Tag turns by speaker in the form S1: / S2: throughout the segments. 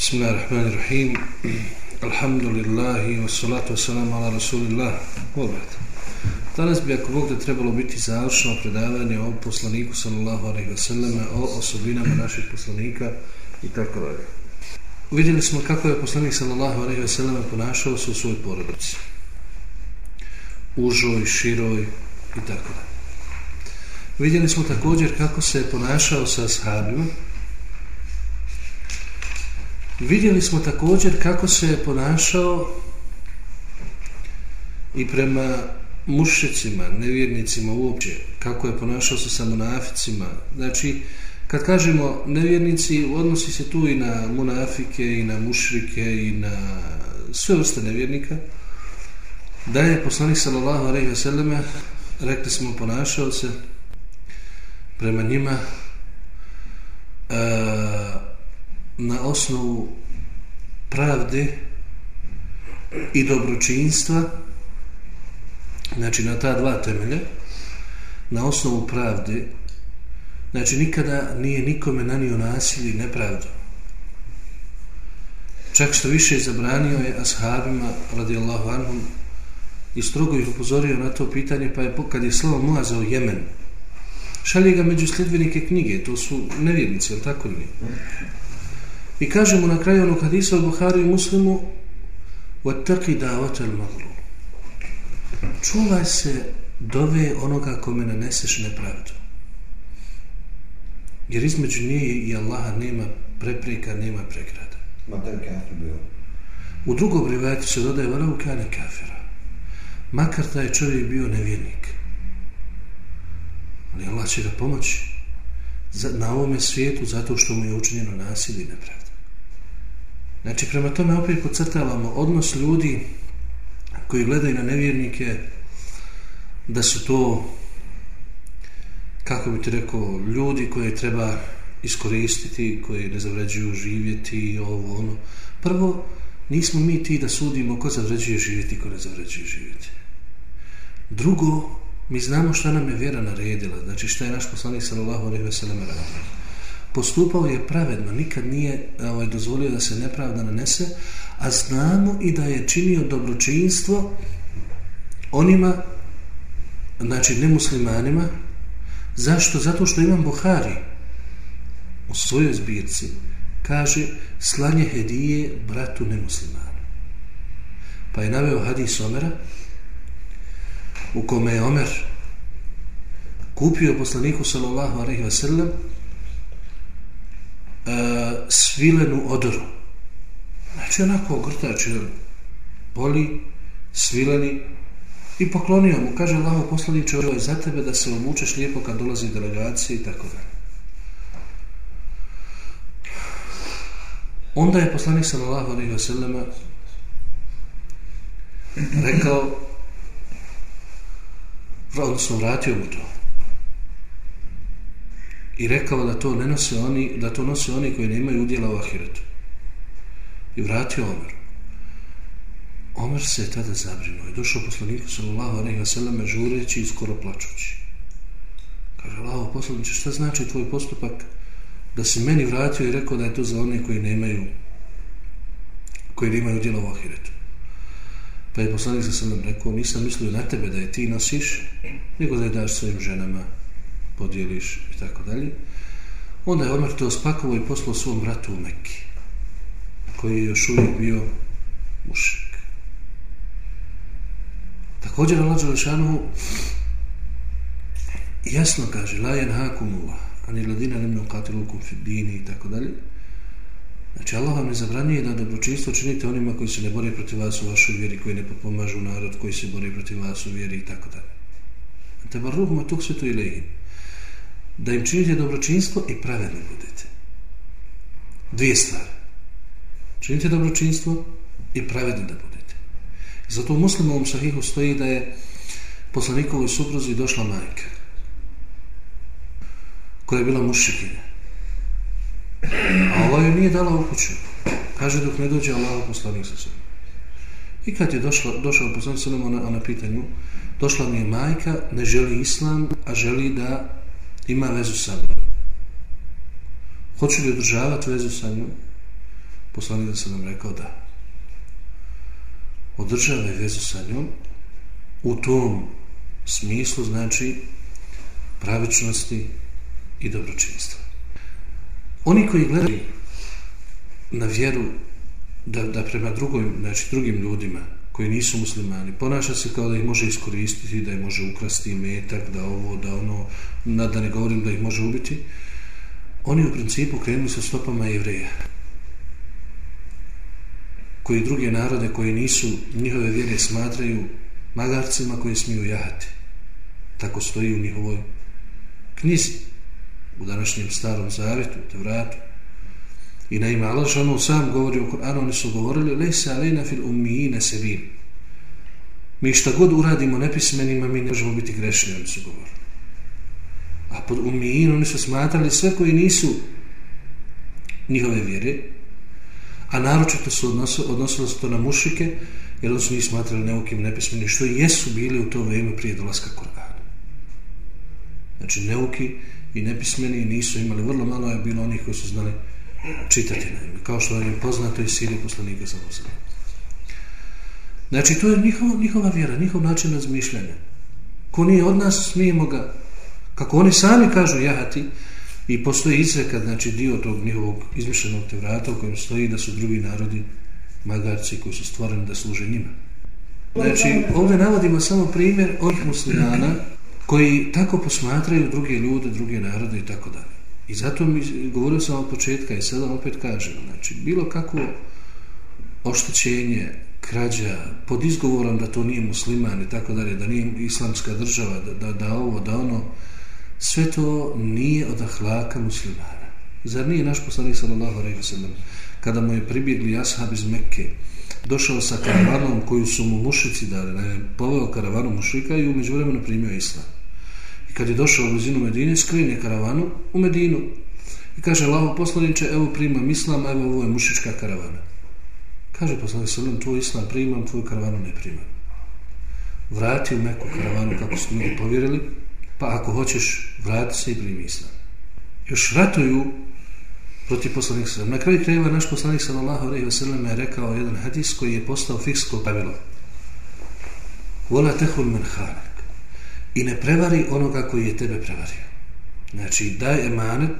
S1: Bismillahirrahmanirrahim. Alhamdulillahi wa salatu wa ala rasulillah. Obrat. Danas bi ako Bog da trebalo biti završno predavanje o poslaniku sallallahu alaihi wasallam, o osobinama naših poslanika i tako dalje. Vidjeli smo kako je poslanik sallallahu alaihi wasallam ponašao se u svoj porodici. Užoj, široj i tako dalje. Vidjeli smo također kako se je ponašao sa ashabima, Vidjeli smo također kako se je ponašao i prema mušicima, nevjernicima uopće, kako je ponašao se sa monaficima. Znači, kad kažemo nevjernici, odnosi se tu i na monafike, i na mušrike, i na sve vrste nevjernika, da je poslanik sallallahu alaihi ve selleme, rekli smo, ponašao se prema njima uh, na osnovu pravde i dobročinstva znači na ta dva temelja na osnovu pravde znači nikada nije nikome nanio nasilje i nepravdu. Čak što više zabranio je ashabima radijallahu anhum i strogo ih upozorio na to pitanje pa je kad je slovo Muaza u Jemen šalje ga među sljedbenike knjige to su nevjernici, ali tako nije? I kažemo na kraju onog hadisa u Buhari i Muslimu وَتَقِ دَعْوَةَ الْمَغْلُومُ Čuvaj se dove onoga kome naneseš nepravdu. Jer između nje i Allaha nema prepreka, nema pregrada.
S2: Makar kafir bio.
S1: U drugom rivajetu se dodaje velavu kane kafira. Makar taj čovjek bio nevjernik. Ali Allah će ga pomoći na ovome svijetu zato što mu je učinjeno nasilje i nepravda. Znači, prema tome opet pocrtavamo odnos ljudi koji gledaju na nevjernike da su to kako bi ti rekao ljudi koje treba iskoristiti koji ne zavređuju živjeti ovo ono. Prvo nismo mi ti da sudimo ko zavređuje živjeti ko ne zavređuje živjeti. Drugo mi znamo šta nam je vjera naredila znači šta je naš poslanik sallallahu alejhi ve sellem radio postupao je pravedno, nikad nije ovaj, dozvolio da se nepravda nanese, a znamo i da je činio dobročinstvo onima, znači nemuslimanima, zašto? Zato što imam Buhari u svojoj zbirci kaže slanje hedije bratu nemuslimanu. Pa je naveo hadis Omera u kome je Omer kupio poslaniku sallallahu alaihi wa sallam e, svilenu odoru. Znači onako ogrtač je boli, svileni i poklonio mu. Kaže Allah poslaniče, ovo je za tebe da se omučeš lijepo kad dolazi delegacija i tako dalje. Onda je poslanik sallallahu alaihi wa sallama rekao odnosno vratio mu to i rekao da to ne nose oni, da to nose oni koji nemaju udjela u ahiretu. I vratio Omer. Omer se je tada zabrinuo i došao poslaniku sallallahu alejhi ve sellem žureći i skoro plačući. Kaže Allahu poslanice, šta znači tvoj postupak da si meni vratio i rekao da je to za one koji nemaju koji nemaju udjela u ahiretu. Pa je poslanik sa sallam rekao, nisam mislio na tebe da je ti nosiš, nego da je daš svojim ženama podijeliš i tako dalje. Onda je Omer to spakovo i poslao svom bratu u Mekki, koji je još uvijek bio mušik. Također Allah Đalešanu jasno kaže la jen hakumula ani ladina nemnu katilukum fi dini i tako dalje. Znači Allah vam ne zabranjuje da dobročinstvo činite onima koji se ne bore protiv vas u vašoj vjeri, koji ne potpomažu narod, koji se bori protiv vas u vjeri i tako dalje. Te bar tuk svetu ilihim da im činite dobročinstvo i pravedni budete. Dvije stvari. Činite dobročinstvo i pravedni da budete. Zato u muslimovom sahihu stoji da je poslanikovoj supruzi došla majka koja je bila mušikinja. A Allah joj nije dala u kuću. Kaže dok ne dođe Allah poslanik sa sobom. I kad je došla, došla poslanik sa sobom, ona, ona pitanju, došla mi je majka, ne želi islam, a želi da ima vezu sa mnom. Hoću li održavati vezu sa njom? poslanik sam nam rekao da Održavaj vezu sa njom u tom smislu znači pravičnosti i dobročinstva. Oni koji gledaju na vjeru da, da prema drugim, znači drugim ljudima koji nisu muslimani, ponaša se kao da ih može iskoristiti, da ih može ukrasti metak, da ovo, da ono, da ne govorim da ih može ubiti, oni u principu krenuli sa stopama jevreja koji druge narode koji nisu njihove vjere smatraju magarcima koji smiju jahati. Tako stoji u njihovoj knjizi u današnjem starom zavetu, te vratu. I naime, Allah Žešanu sam govori u Kur'anu, oni su govorili lejse alejna fil ummijine sebim. Mi šta god uradimo nepismenima, mi ne možemo biti grešni, oni su govorili. A pod ummijin oni su smatrali sve koji nisu njihove vjere, a naročito su odnosili, odnosili se to na mušike, jer oni su njih smatrali neukim nepismeni, što i jesu bili u to vrijeme prije dolaska Kur'ana. Znači, neuki i nepismeni nisu imali, vrlo malo je bilo onih koji su znali čitati na ime, kao što je poznato iz Sirije poslanika sa Osama. Znači, to je njihova, njihova vjera, njihov način razmišljanja. Ko nije od nas, smijemo ga, kako oni sami kažu jahati, i postoji izreka, znači dio tog njihovog izmišljenog tevrata u kojem stoji da su drugi narodi magarci koji su stvoreni da služe njima. Znači, ovdje navodimo samo primjer onih muslimana koji tako posmatraju druge ljude, druge narode i tako dalje. I zato mi govorio sam od početka i sada opet kažem, znači, bilo kako oštećenje, krađa, pod izgovorom da to nije musliman i tako dalje, da nije islamska država, da, da, da ovo, da ono, sve to nije od ahlaka muslimana. Zar nije naš poslanik sallallahu alejhi ve sellem kada mu je pribjegli ashab iz Mekke, došao sa karavanom koju su mu mušici dali, ne, poveo karavanu mušika i umeđu vremenu primio islam. I kad je došao u blizinu Medine, skrenje karavanu u Medinu. I kaže, Allaho poslaniče, evo primam islam, evo ovo je mušička karavana. Kaže poslanik sallam, tvoj islam primam, tvoju karavanu ne primam. Vrati u Meku karavanu kako su ljudi povjerili, pa ako hoćeš, vrati se i primi islam. Još ratuju protiv poslanik sallam. Na kraju krajeva naš poslanik sallallahu alaihi wa sallam je rekao jedan hadis koji je postao fiksko pravilo. Vola tehul men hanak. I ne prevari onoga koji je tebe prevario. Znači, daj emanet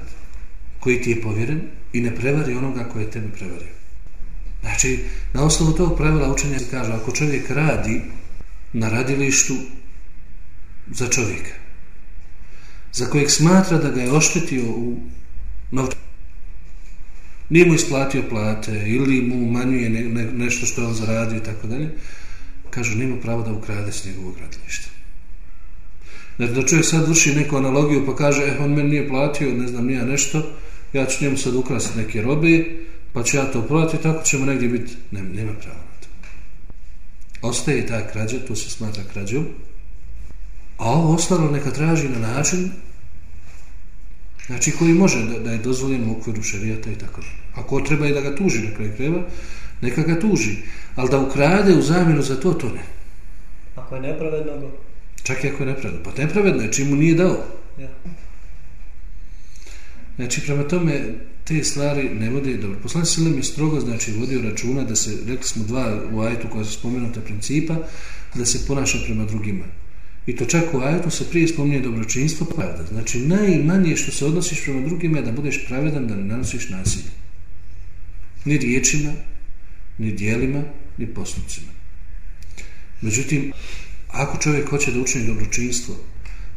S1: koji ti je povjeren i ne prevari onoga koji je tebe prevario. Znači, na osnovu tog pravila učenja se kaže, ako čovjek radi na radilištu za čovjeka, za kojeg smatra da ga je oštetio u novčanju, Nije mu isplatio plate ili mu umanjuje ne, ne, nešto što je on zaradio i tako dalje. Kažu, nema pravo da ukrade s njegovog radilišta. Znači, da čovjek sad vrši neku analogiju pa kaže, eh, on meni nije platio, ne znam, nije nešto, ja ću njemu sad ukrasiti neke robe, pa ću ja to prodati, tako ćemo negdje biti. Ne, nema pravo na to. Ostaje ta krađa, to se smatra krađom, A ovo ostalo neka traži na način znači koji može da, da je dozvoljen u okviru šarijata i tako. Ako treba i da ga tuži na kraju kreva, neka ga tuži. Ali da ukrade u zamjenu za to, to ne.
S2: Ako je nepravedno, go...
S1: Čak i ako je nepravedno. Pa nepravedno je, čim mu nije dao.
S2: Ja.
S1: Znači, prema tome, te stvari ne vode dobro. Poslan Selem je strogo, znači, vodio računa da se, rekli smo dva u ajtu koja su spomenuta principa, da se ponaša prema drugima. I to čak u ajetu se prije spominje dobročinstvo pravda. Znači, najmanje što se odnosiš prema drugima je da budeš pravedan, da ne nanosiš nasilje. Ni riječima, ni dijelima, ni postupcima. Međutim, ako čovjek hoće da učini dobročinstvo,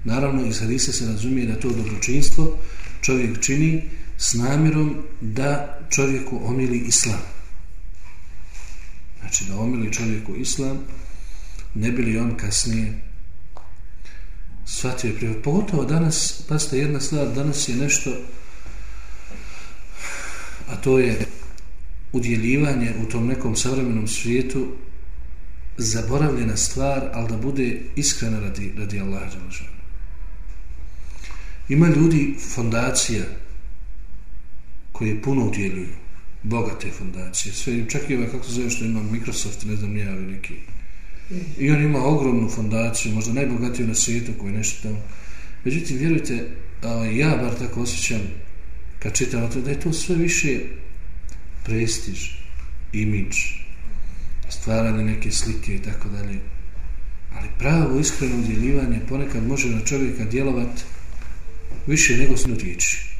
S1: naravno iz hadisa se razumije da to dobročinstvo čovjek čini s namjerom da čovjeku omili islam. Znači da omili čovjeku islam, ne bi li on kasnije shvatio je prije. Pogotovo danas, pasta jedna stvar, danas je nešto, a to je udjeljivanje u tom nekom savremenom svijetu zaboravljena stvar, ali da bude iskrena radi, radi Allaha Đalažana. Ima ljudi fondacija koje puno udjeljuju, bogate fondacije, sve, čak i ova, kako se zove što ima Microsoft, ne znam, nijavi neki, I on ima ogromnu fondaciju, možda najbogatiju na svijetu koji nešto tamo. Međutim, vjerujte, ja bar tako osjećam kad čitam to, da je to sve više prestiž, imidž, stvaranje neke slike i tako dalje. Ali pravo iskreno udjeljivanje ponekad može na čovjeka djelovati više nego sve riječi.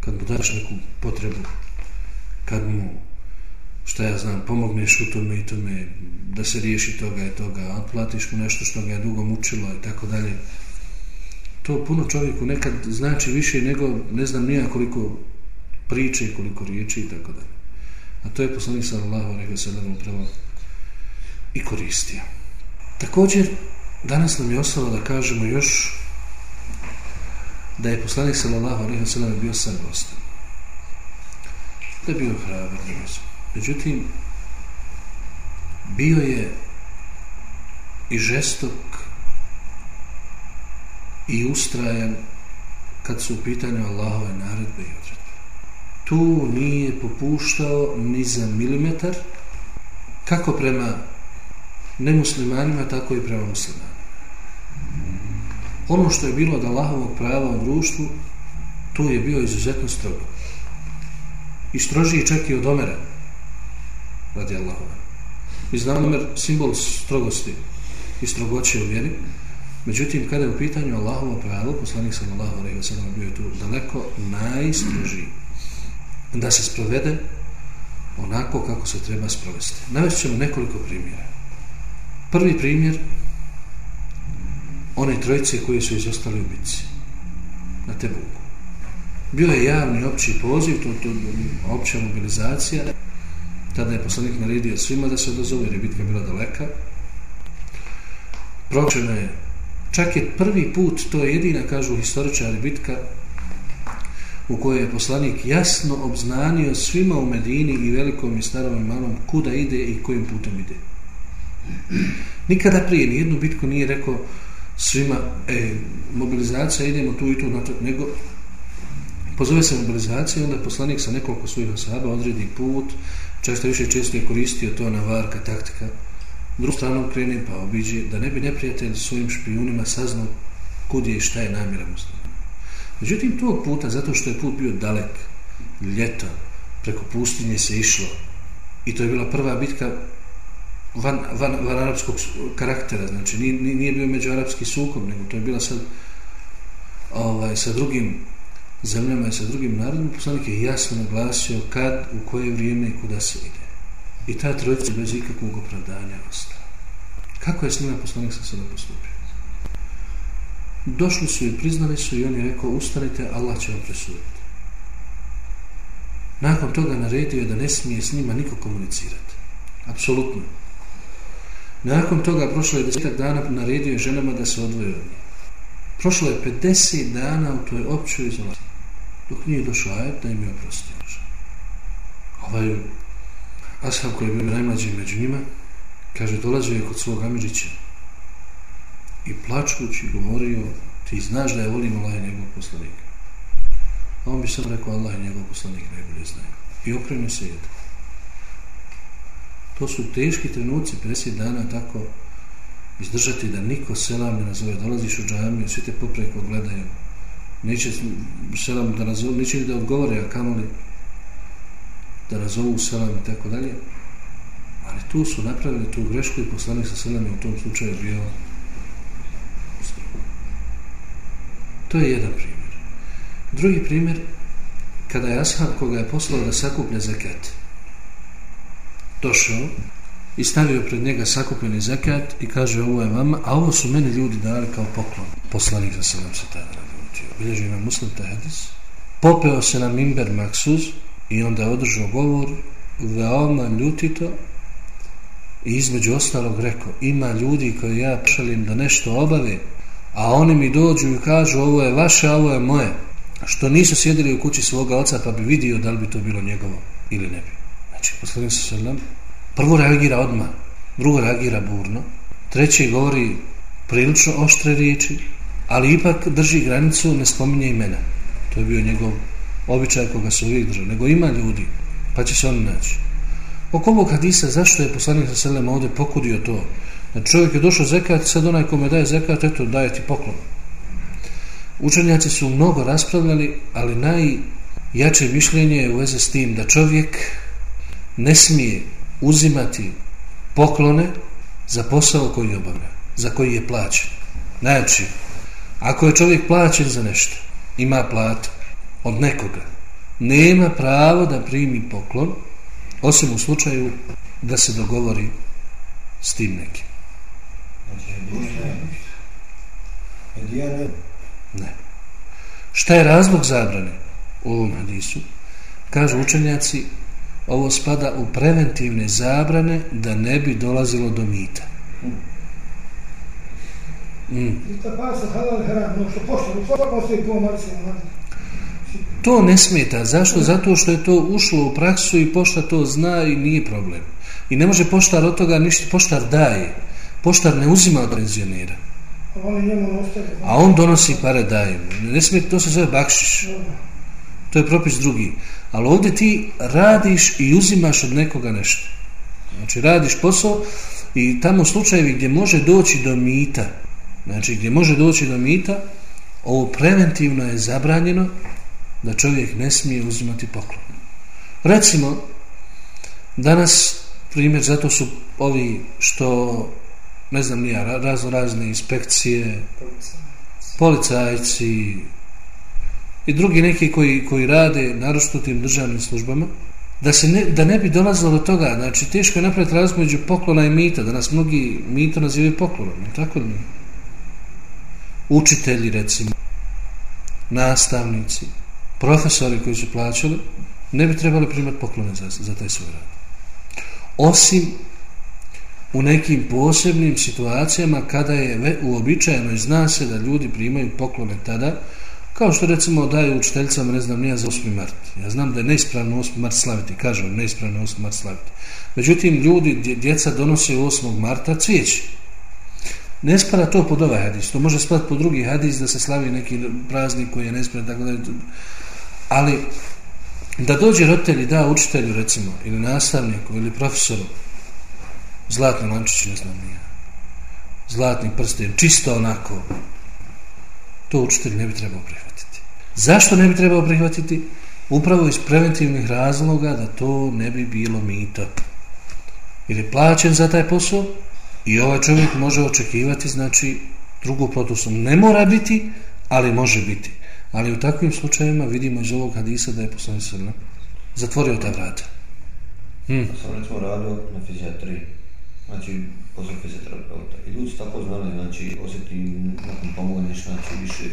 S1: Kad mu daš neku potrebu, kad mu, šta ja znam, pomogneš u tome i tome, da se riješi toga i toga, otplatiš mu nešto što ga je dugo mučilo i tako dalje. To puno čovjeku nekad znači više nego, ne znam nija koliko priče i koliko riječi i tako dalje. A to je poslanik sallallahu alejhi ve sellem upravo i koristio. Također danas nam je ostalo da kažemo još da je poslanik sallallahu alejhi ve sellem bio sargostan. Da je bio hrabar, Međutim, bio je i žestok i ustrajan kad su u pitanju Allahove naredbe i tu nije popuštao ni za milimetar kako prema nemuslimanima, tako i prema muslimanima. Ono što je bilo od Allahovog prava u društvu, tu je bio izuzetno strogo. I strožiji čak i od Omera, radi Allahova. Mi znamo Omer simbol strogosti i strogoće u vjeri, međutim, kada je u pitanju Allahovo pravo, poslanik sam Allahova, rekao sam bio tu daleko najstrožiji da se sprovede onako kako se treba sprovesti. Navest ćemo nekoliko primjera. Prvi primjer one trojice koje su izostali u bitci na Tebuku. Bio je javni opći poziv, to, to, opća mobilizacija. Tada je poslanik naredio svima da se odozove, jer je bitka bila daleka. Pročeno je, čak je prvi put, to je jedina, kažu historičari, bitka u kojoj je poslanik jasno obznanio svima u Medini i velikom i starom i malom kuda ide i kojim putem ide. Nikada prije nijednu bitku nije rekao svima e, mobilizacija, idemo tu i tu, nego pozove se mobilizacija onda poslanik sa nekoliko svojih osaba odredi put, često više često je koristio to na varka, taktika, drugu stranu krene pa obiđe, da ne bi neprijatelj svojim špijunima saznao kud je i šta je namjera muslima. Međutim, tog puta, zato što je put bio dalek, ljeto, preko pustinje se išlo, i to je bila prva bitka van, van, van arapskog karaktera, znači nije, nije bio među arapski sukob, nego to je bila sad ovaj, sa drugim zemljama i sa drugim narodom, poslanik je jasno naglasio kad, u koje vrijeme i kuda se ide. I ta trojica bez ikakvog opravdanja ostala. Kako je s njima poslanik sa sada postupio? Došli su i priznali su i on je rekao, ustanite, Allah će vam presuditi. Nakon toga naredio je da ne smije s njima niko komunicirati. Apsolutno. Nakon toga prošlo je desetak dana, naredio je ženama da se odvoje od njih. Prošlo je 50 dana u toj općoj izolaciji. Dok nije došao ajet da im je oprostio. Ovaj ashab koji je bio najmlađi među njima, kaže, dolazio je kod svog Amidžića i plačući govorio ti znaš da je volim Allah i njegov poslanik a on bi sam rekao Allah i njegov poslanik najbolje znaju. I okrenu se jedu to su teški trenuci 50 dana tako izdržati da niko selam ne nazove. Dolaziš u džamiju svi te popreko gledaju. Neće selam da nazove neće da odgovore a kamoli da nazovu selam i tako dalje. Ali tu su napravili tu grešku i poslanik sa selam u tom slučaju bio To je jedan primjer. Drugi primjer, kada je Ashab koga je poslao da sakuplja zakat, došao i stavio pred njega sakupljeni zakat i kaže ovo je vama, a ovo su meni ljudi dali kao poklon. Poslanik za salam se tada radio. Bilježi ima muslim tahadis. Popeo se na mimber maksuz i onda je održao govor veoma ljutito i između ostalog rekao ima ljudi koji ja šalim da nešto obave a oni mi dođu i kažu ovo je vaše, ovo je moje, što nisu sjedili u kući svoga oca pa bi vidio da li bi to bilo njegovo ili ne bi. Znači, poslanik sa sallam, prvo reagira odmah, drugo reagira burno, treći govori prilično oštre riječi, ali ipak drži granicu, ne spominje imena. To je bio njegov običaj koga se uvijek držao. Nego ima ljudi, pa će se oni naći. Oko ovog hadisa, zašto je poslanik sa sallam ovdje pokudio to? Znači čovjek je došao zekat, sad onaj kome daje zekat, eto, daje ti poklon. Učenjaci su mnogo raspravljali, ali najjače mišljenje je u veze s tim da čovjek ne smije uzimati poklone za posao koji obavlja, za koji je plaćen. Znači, ako je čovjek plaćen za nešto, ima platu od nekoga, nema pravo da primi poklon, osim u slučaju da se dogovori s tim nekim. Ne. Šta je razlog zabrane u ovom hadisu? Kažu učenjaci, ovo spada u preventivne zabrane da ne bi dolazilo do mita. Mm. To ne smeta. Zašto? Zato što je to ušlo u praksu i pošta to zna i nije problem. I ne može poštar od toga ništa. Poštar daje. Poštar ne uzima od penzionera. A on donosi pare daje mu. Ne smije, to se zove bakšiš. To je propis drugi. Ali ovdje ti radiš i uzimaš od nekoga nešto. Znači radiš posao i tamo slučajevi gdje može doći do mita, znači gdje može doći do mita, ovo preventivno je zabranjeno da čovjek ne smije uzimati poklon. Recimo, danas primjer zato su ovi što ne znam nija, razno razne inspekcije, policajci i drugi neki koji, koji rade naročito tim državnim službama, da se ne, da ne bi dolazilo do toga, znači teško je napraviti razliku među poklona i mita, da nas mnogi mito nazivaju poklonom, tako li? Učitelji, recimo, nastavnici, profesori koji su plaćali, ne bi trebali primati poklone za, za taj svoj rad. Osim u nekim posebnim situacijama kada je uobičajeno i zna se da ljudi primaju poklone tada, kao što recimo daju učiteljicama, ne znam, nije za 8. mart. Ja znam da je neispravno 8. mart slaviti, kažem, neispravno 8. mart slaviti. Međutim, ljudi, djeca donose 8. marta cvijeće. Ne spada to pod ovaj hadis, to može spadati pod drugi hadis da se slavi neki praznik koji je nespravan, tako da je Ali, da dođe roditelj i da učitelju, recimo, ili nastavniku, ili profesoru, zlatni lančić, ne znam nije, zlatni prsten, čisto onako, to učitelj ne bi trebao prihvatiti. Zašto ne bi trebao prihvatiti? Upravo iz preventivnih razloga da to ne bi bilo mito. Jer je plaćen za taj posao i ovaj čovjek može očekivati, znači, drugu protusnu. Ne mora biti, ali može biti. Ali u takvim slučajevima vidimo iz ovog hadisa da je poslani zatvorio ta vrata.
S3: Hmm. Sam recimo radio na fizijatriji, znači posao fizioterapeuta. I ljudi su tako znali, znači osjeti nakon pomogneš, znači više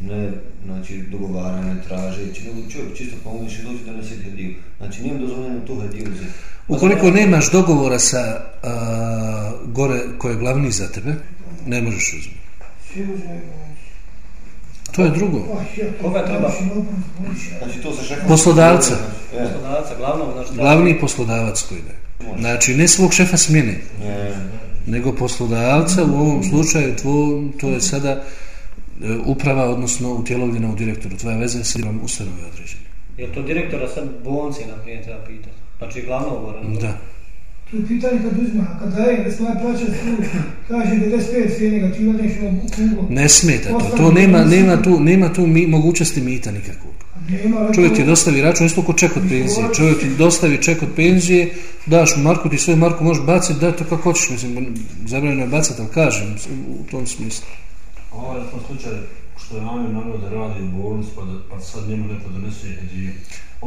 S3: ne, znači dogovarane, tražeći, nego čovjek čisto pomogneš i dođe da ne sjeti hediju. Znači nije dozvoljeno tu hediju uzeti.
S1: Ukoliko nemaš dogovora sa a, gore koje je glavni za tebe, ne možeš uzeti. To je drugo.
S2: Koga treba?
S3: Znači to se šefa...
S1: Poslodavca.
S2: Poslodavca, glavnog, znači...
S1: Glavni poslodavac koji da. Znači, ne svog šefa smjene, nego poslodavca, u ovom slučaju tvo, to je sada e, uprava, odnosno utjelovljena u direktoru. Tvoja veza je sredom ustanove određenje.
S2: Je to direktora sad bolnici, na primjer, treba pitati? Znači, glavnog govora?
S1: Da.
S4: To je pitanje kad uzma, kad daje, da se ovaj plaća kaže 95 svijenega, ti u kugu.
S1: Ne smeta to, to nema, nema tu, nema tu mi, mogućnosti mita nikakvog. Čovjek ti dostavi račun, isto ko ček od penzije. Čovjek ti dostavi ček od penzije, daš mu marku, ti svoju marku možeš baciti, daj to kako hoćeš, mislim, zabranjeno je bacati, ali kažem, u tom smislu.
S5: Ovo je to slučaj što je namio namio da radi u bolnici, pa, da, pa sad njemu neko donese hedije.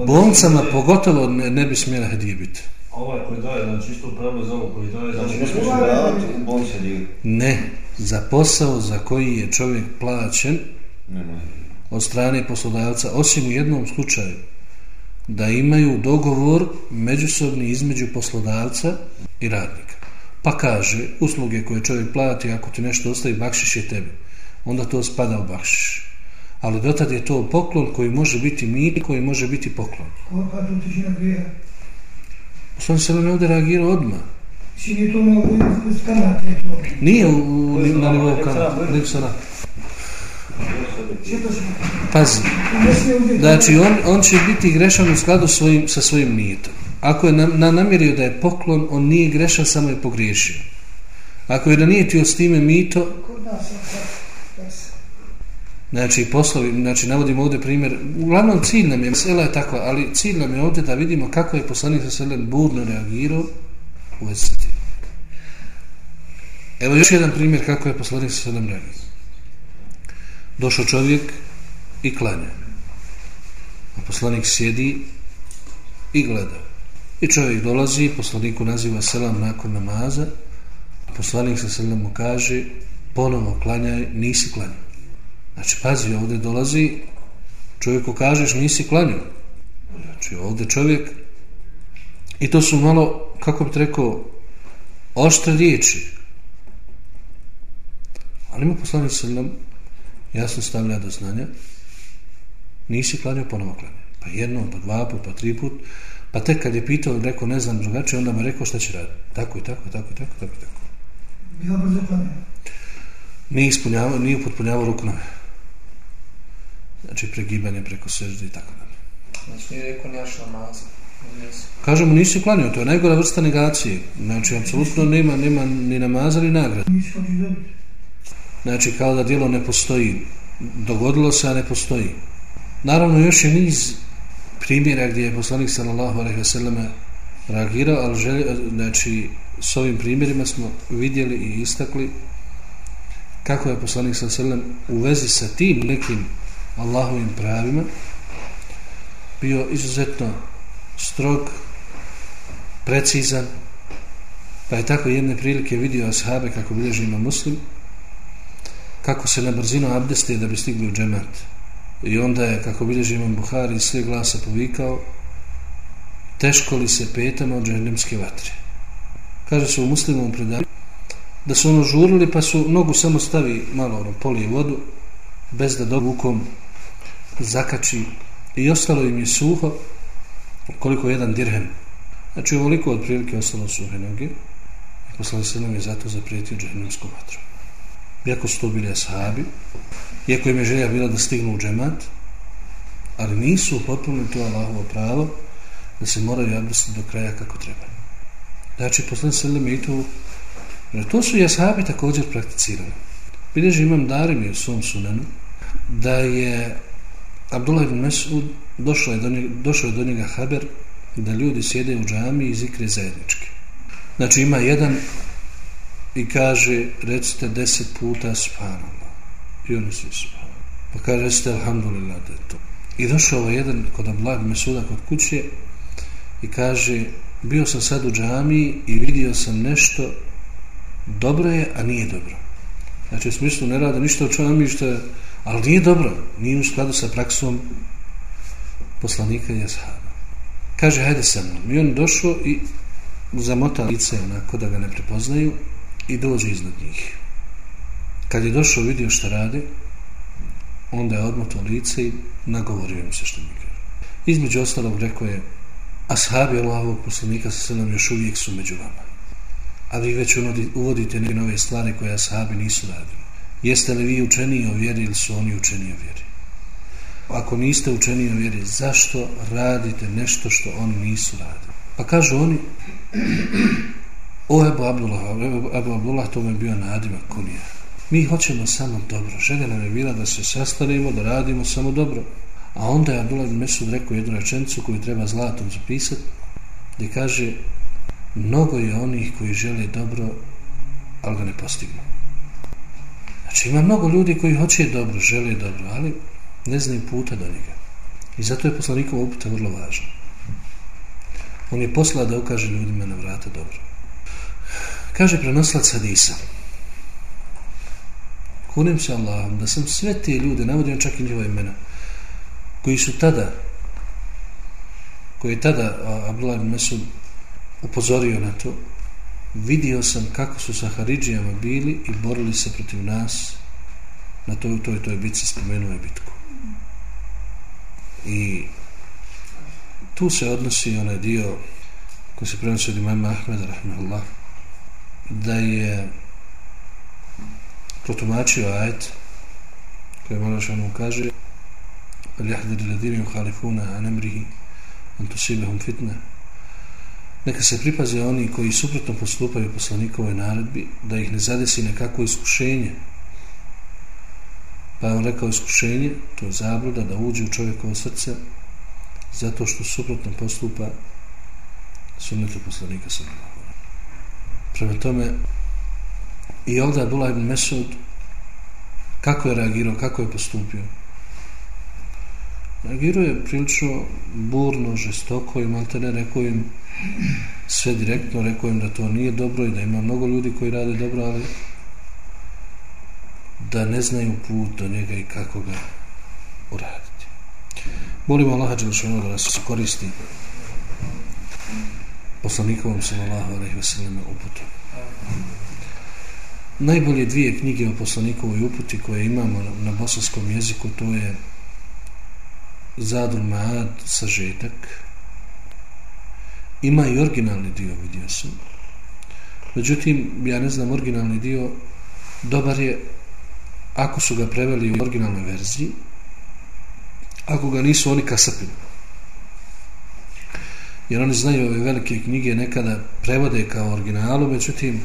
S1: Bolnicama pogotovo ne, ne bi smjela hedije biti.
S5: Ovaj koji daje, znači isto pravilo za ovo koji daje...
S3: Znači ne smiješ davati u bolnici hediju?
S1: Ne, za posao za koji je čovjek plaćen,
S3: Nemoj
S1: od strane poslodavca, osim u jednom slučaju, da imaju dogovor međusobni između poslodavca i radnika. Pa kaže, usluge koje čovjek plati, ako ti nešto ostavi, bakšiš je tebi. Onda to spada u bakšiš. Ali dotad je to poklon koji može biti mir, koji može biti poklon.
S4: Ko pa tu tišina grija?
S1: Sam se ne ovdje reagirao odmah.
S4: Si nije to mogu iz.
S1: Nije u, u, na nivou kamate. Pazi. Znači, on, on će biti grešan u skladu svojim, sa svojim nijetom. Ako je na, na namjerio da je poklon, on nije grešan, samo je pogriješio. Ako je da nije ti s time mito, Znači, poslovi, znači, navodimo ovdje primjer, uglavnom cilj nam je, sela je takva, ali cilj nam je ovdje da vidimo kako je poslanik sa selem burno reagirao u vezi. Evo još jedan primjer kako je poslanik sa selem reagirao. Došao čovjek i klanja. A poslanik sjedi i gleda. I čovjek dolazi, poslaniku naziva selam nakon namaza, poslanik sa selam mu kaže, ponovo klanjaj, nisi klanjao. Znači, pazi, ovdje dolazi, čovjeku kažeš, nisi klanjao. Znači, ovdje čovjek, i to su malo, kako bi rekao, oštre riječi. Ali mu poslanik sa selam jasno stavlja do znanja, nisi klanjao, ponovo klanjao. Pa jednom, pa dva put, pa tri put, Pa tek kad je pitao, rekao ne znam drugačije, onda mu rekao šta će raditi. Tako i tako, tako i tako, tako i tako.
S4: Bila brzo klanio.
S1: Nije ispunjavao, nije upotpunjavao ruknove. Znači pregibanje preko sežde i tako dalje.
S6: Znači nije rekao njaš namaza.
S1: Kažemo, nisi klanio, to je najgora vrsta negacije. Znači, apsolutno nema, nema ni namaza ni nagrada.
S4: Nisi hoćeš dobiti.
S1: Znači, kao da djelo ne postoji. Dogodilo se, a ne postoji. Naravno, još je niz primjera gdje je poslanik sallallahu alejhi ve selleme reagirao, ali želj, znači s ovim primjerima smo vidjeli i istakli kako je poslanik sallallahu alejhi ve sellem u vezi sa tim nekim Allahovim pravima bio izuzetno strog, precizan, pa je tako jedne prilike vidio ashabe kako bilježi ima muslim, kako se na brzinu abdeste da bi stigli u džemat. I onda je, kako bilježi imam Buhari, sve glasa povikao, teško li se petama od džahnemske vatre. Kaže se u muslimom predanju, da su ono žurili, pa su nogu samo stavi malo ono, polije vodu, bez da dobukom zakači i ostalo im je suho, koliko jedan dirhem. Znači, ovoliko od prilike ostalo suhe noge, i poslali se nam je zato zaprijetio džahnemsku vatru. Iako su to bili ashabi, iako im je želja bila da stignu u džemat, ali nisu potpuno to Allahovo pravo da se moraju abdestiti do kraja kako treba. Znači, posle Selim i to, to su i ashabi također prakticirali. Bileži imam darim je u svom sunenu, da je Abdullah ibn Mesud došao je do njega, došao je do njega haber da ljudi sjede u džami i zikre zajednički. Znači ima jedan i kaže recite deset puta subhanallah. I oni svi subhanallah. Pa kaže recite alhamdulillah da je to. I došao ovaj jedan kod Ablag Mesuda kod kuće i kaže bio sam sad u džami i vidio sam nešto dobro je, a nije dobro. Znači u smislu ne rade ništa u džami što je, ali nije dobro. Nije u skladu sa praksom poslanika i ashaba. Kaže hajde sa mnom. I on došao i zamota lice onako da ga ne prepoznaju i dođe iznad njih. Kad je došao vidio šta radi, onda je odmotao lice i nagovorio im se što mi kaže. Između ostalog rekao je, ashabi Allahovog poslanika sa sredom još uvijek su među vama. A vi već uvodite neke nove stvari koje ashabi nisu radili. Jeste li vi učeniji o vjeri ili su oni učeniji o vjeri? Ako niste učeniji o vjeri, zašto radite nešto što oni nisu radili? Pa kažu oni, O Ebu Abdullah, Ebu, Abdullah, to mi je bio nadimak kunija. Mi hoćemo samo dobro. Želja nam je bila da se sastanemo, da radimo samo dobro. A onda je Abdullah ibn Mesud rekao jednu rečenicu koju treba zlatom zapisati, gdje kaže mnogo je onih koji žele dobro, ali ga ne postignu. Znači ima mnogo ljudi koji hoće dobro, žele dobro, ali ne znaju puta do njega. I zato je poslanikova uputa vrlo važna. On je poslao da ukaže ljudima na vrata dobro. Kaže prenoslac hadisa. Kunim se Allahom da sam sve te ljude, navodim čak i njihova imena, koji su tada, koji je tada Abdullah ibn Mesud upozorio na to, vidio sam kako su sa Haridžijama bili i borili se protiv nas na toj, toj, toj bitci, spomenuo je bitku. I tu se odnosi onaj dio koji se prenosi od imama Ahmeda, rahmehullah, da je protumačio ajet koji malo što kaže ali jahdir ladini u halifuna an emrihi an fitna. Neka se pripaze oni koji suprotno postupaju poslanikove naredbi da ih ne zadesi nekako iskušenje. Pa je on rekao iskušenje, to je zabluda da uđe u čovjekovo srce zato što suprotno postupa sunnetu poslanika sallallahu Prema tome, i ovdje Abdullah ibn Mesud, kako je reagirao, kako je postupio? Reagirao je prilično burno, žestoko i malte ne rekao im sve direktno, rekao im da to nije dobro i da ima mnogo ljudi koji rade dobro, ali da ne znaju put do njega i kako ga uraditi. Molimo Allaha Đelšanu da nas koristi poslanikovom sallallahu alaihi wasallam uputom. Najbolje dvije knjige o poslanikovoj uputi koje imamo na, na bosanskom jeziku to je Zadul Maad sažetak. Ima i originalni dio vidio sam. Međutim ja ne znam originalni dio dobar je ako su ga preveli u originalnoj verziji. Ako ga nisu oni kasapili jer oni znaju ove velike knjige nekada prevode kao originalu, međutim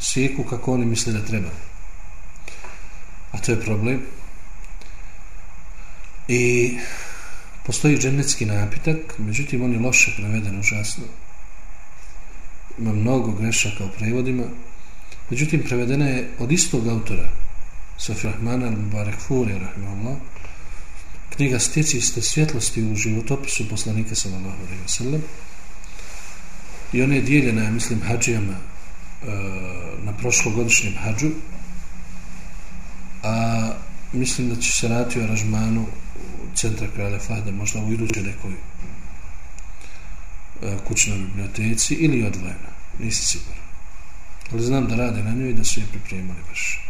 S1: sjeku kako oni misle da treba. A to je problem. I postoji dženecki napitak, međutim on je loše preveden, užasno. Ima mnogo grešaka u prevodima, međutim prevedena je od istog autora, Sofir Rahman al-Mubarak Furi, rahimahullah, knjiga Stjeci ste svjetlosti u životopisu poslanika sallallahu alaihi wa sallam i ona je dijeljena, ja mislim, hađijama e, na prošlogodišnjem hađu a mislim da će se raditi o aranžmanu centra kralja Fahda možda u idućoj nekoj e, kućnoj biblioteci ili odvojena, nisam siguran. Ali znam da rade na njoj i da su je pripremali baš.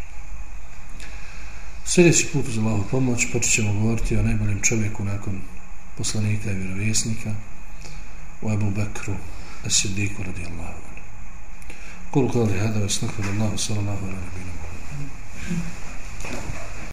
S1: Sljedeći put uz Allahovu pomoć počet ćemo govoriti o najboljem čovjeku nakon poslanika i vjerovjesnika o Ebu Bekru Asiddiqu radi Allahu. anhu. kao hada vas nakon Allahu sallallahu alaihi wa sallam.